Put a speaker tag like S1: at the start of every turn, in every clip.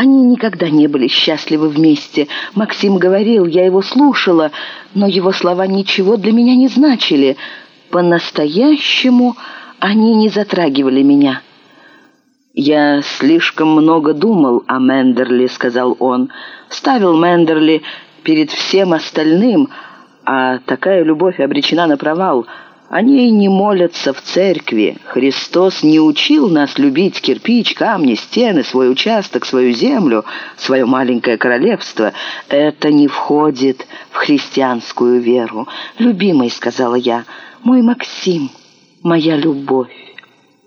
S1: Они никогда не были счастливы вместе. Максим говорил, я его слушала, но его слова ничего для меня не значили. По-настоящему они не затрагивали меня. «Я слишком много думал о Мендерли», — сказал он. «Ставил Мендерли перед всем остальным, а такая любовь обречена на провал». Они не молятся в церкви. Христос не учил нас любить кирпич, камни, стены, свой участок, свою землю, свое маленькое королевство. Это не входит в христианскую веру. «Любимый», — сказала я, — «мой Максим, моя любовь».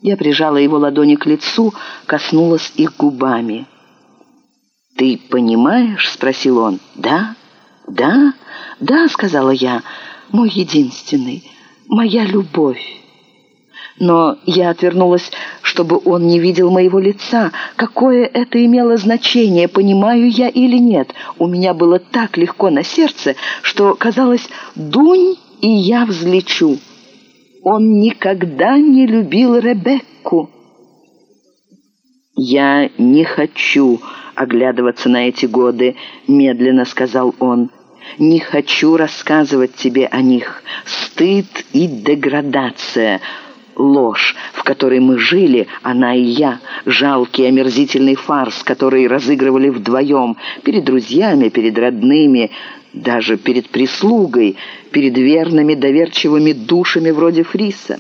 S1: Я прижала его ладони к лицу, коснулась их губами. «Ты понимаешь?» — спросил он. «Да? Да? Да?» — сказала я. «Мой единственный» моя любовь. Но я отвернулась, чтобы он не видел моего лица. Какое это имело значение, понимаю я или нет. У меня было так легко на сердце, что казалось, дунь, и я взлечу. Он никогда не любил Ребекку. «Я не хочу оглядываться на эти годы», — медленно сказал он. Не хочу рассказывать тебе о них. Стыд и деградация, ложь, в которой мы жили, она и я, жалкий омерзительный фарс, который разыгрывали вдвоем, перед друзьями, перед родными, даже перед прислугой, перед верными доверчивыми душами вроде Фриса.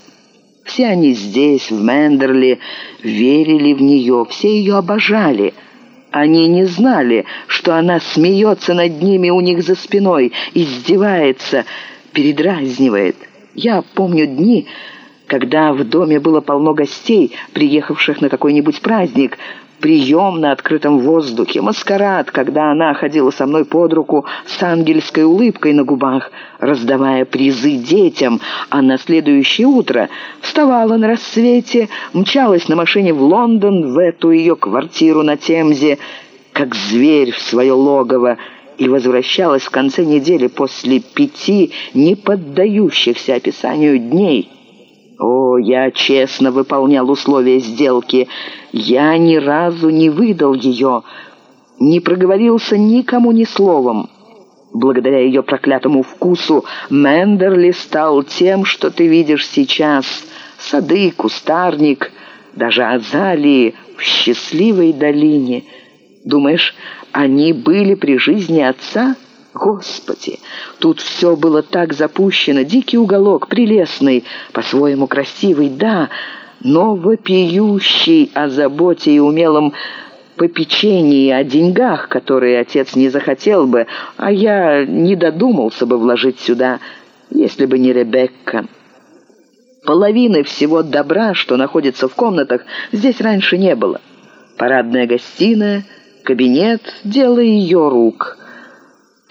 S1: Все они здесь, в Мендерли, верили в нее, все ее обожали — они не знали, что она смеется над ними у них за спиной, издевается, передразнивает. Я помню дни, когда в доме было полно гостей, приехавших на какой-нибудь праздник, прием на открытом воздухе, маскарад, когда она ходила со мной под руку с ангельской улыбкой на губах, раздавая призы детям, а на следующее утро вставала на рассвете, мчалась на машине в Лондон, в эту ее квартиру на Темзе, как зверь в свое логово, и возвращалась в конце недели после пяти не поддающихся описанию дней. О, я честно выполнял условия сделки. Я ни разу не выдал ее, не проговорился никому ни словом. Благодаря ее проклятому вкусу Мендерли стал тем, что ты видишь сейчас. Сады, кустарник, даже азалии в счастливой долине. Думаешь, они были при жизни отца?» Господи, тут все было так запущено. Дикий уголок, прелестный, по-своему красивый, да, но вопиющий о заботе и умелом попечении, о деньгах, которые отец не захотел бы, а я не додумался бы вложить сюда, если бы не Ребекка. Половины всего добра, что находится в комнатах, здесь раньше не было. Парадная гостиная, кабинет — дело ее рук —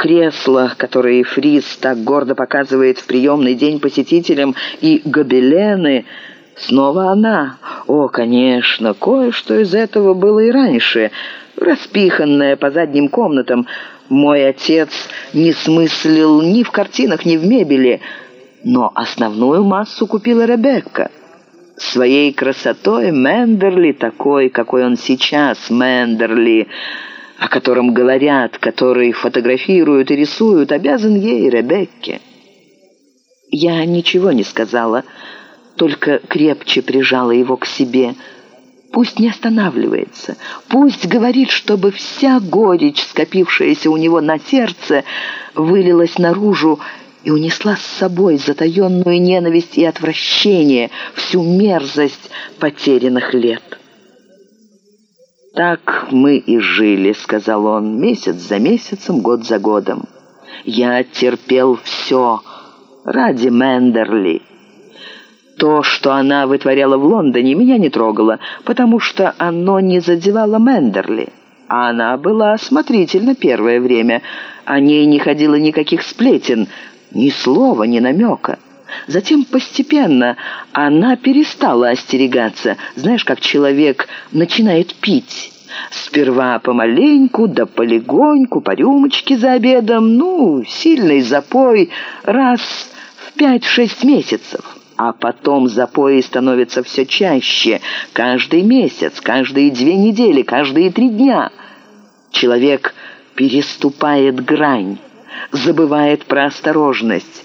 S1: кресла, которые Фриз так гордо показывает в приемный день посетителям, и гобелены. Снова она. О, конечно, кое-что из этого было и раньше, распиханное по задним комнатам. Мой отец не смыслил ни в картинах, ни в мебели, но основную массу купила Ребекка. Своей красотой Мендерли такой, какой он сейчас, Мендерли — о котором говорят, который фотографируют и рисуют, обязан ей, Ребекке. Я ничего не сказала, только крепче прижала его к себе. Пусть не останавливается, пусть говорит, чтобы вся горечь, скопившаяся у него на сердце, вылилась наружу и унесла с собой затаенную ненависть и отвращение, всю мерзость потерянных лет. «Так мы и жили», — сказал он, — «месяц за месяцем, год за годом. Я терпел все ради Мендерли». То, что она вытворяла в Лондоне, меня не трогало, потому что оно не задевало Мендерли. Она была осмотрительна первое время. О ней не ходило никаких сплетен, ни слова, ни намека. Затем постепенно она перестала остерегаться. Знаешь, как человек начинает пить. Сперва помаленьку, да полегоньку, по рюмочке за обедом, ну, сильный запой раз в пять-шесть месяцев. А потом запои становятся все чаще, каждый месяц, каждые две недели, каждые три дня – Человек переступает грань, забывает про осторожность,